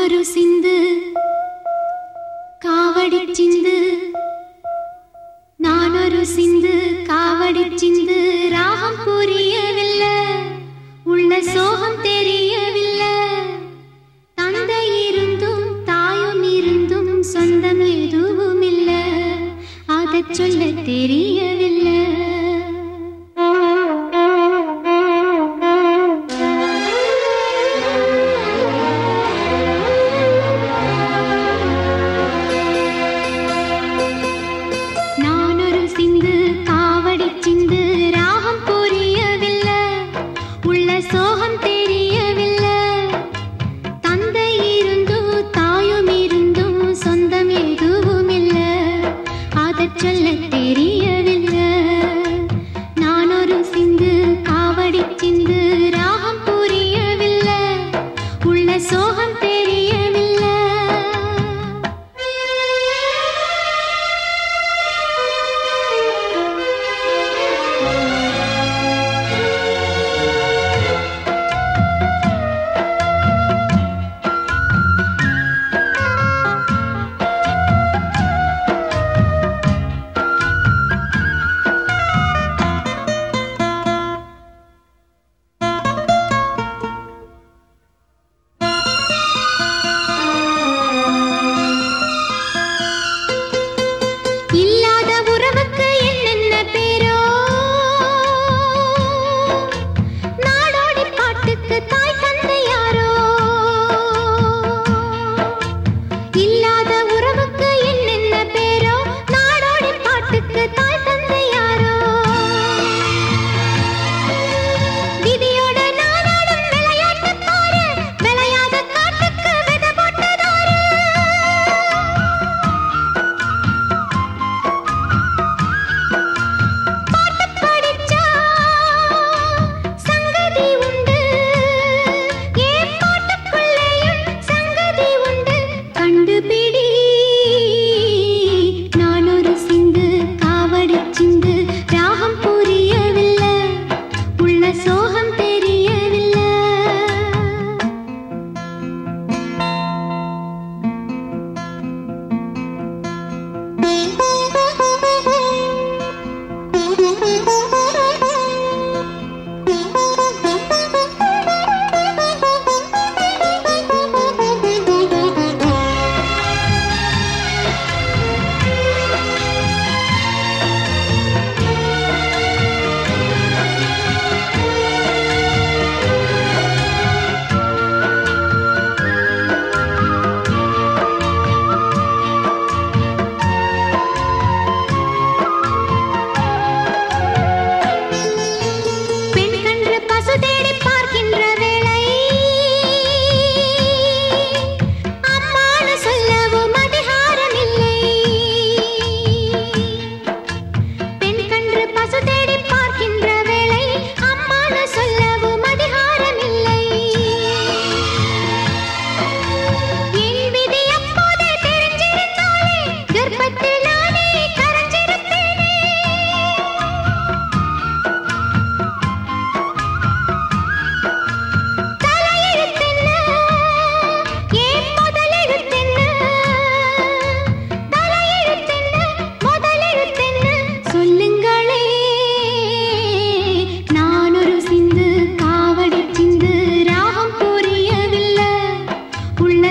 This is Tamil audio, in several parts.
கரு சிந்து காவடி சிந்து நானொரு சிந்து காவடி சிந்து ராகம் புரியவில்லை உள்ள சோகம் தெரியவில்லை. தந்தை இருந்தும் தாயும் இருந்தும் சொந்தம் எதுவும் இல்லை அதை சொல்ல தெரிய सो हम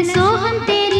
सोहम तेरी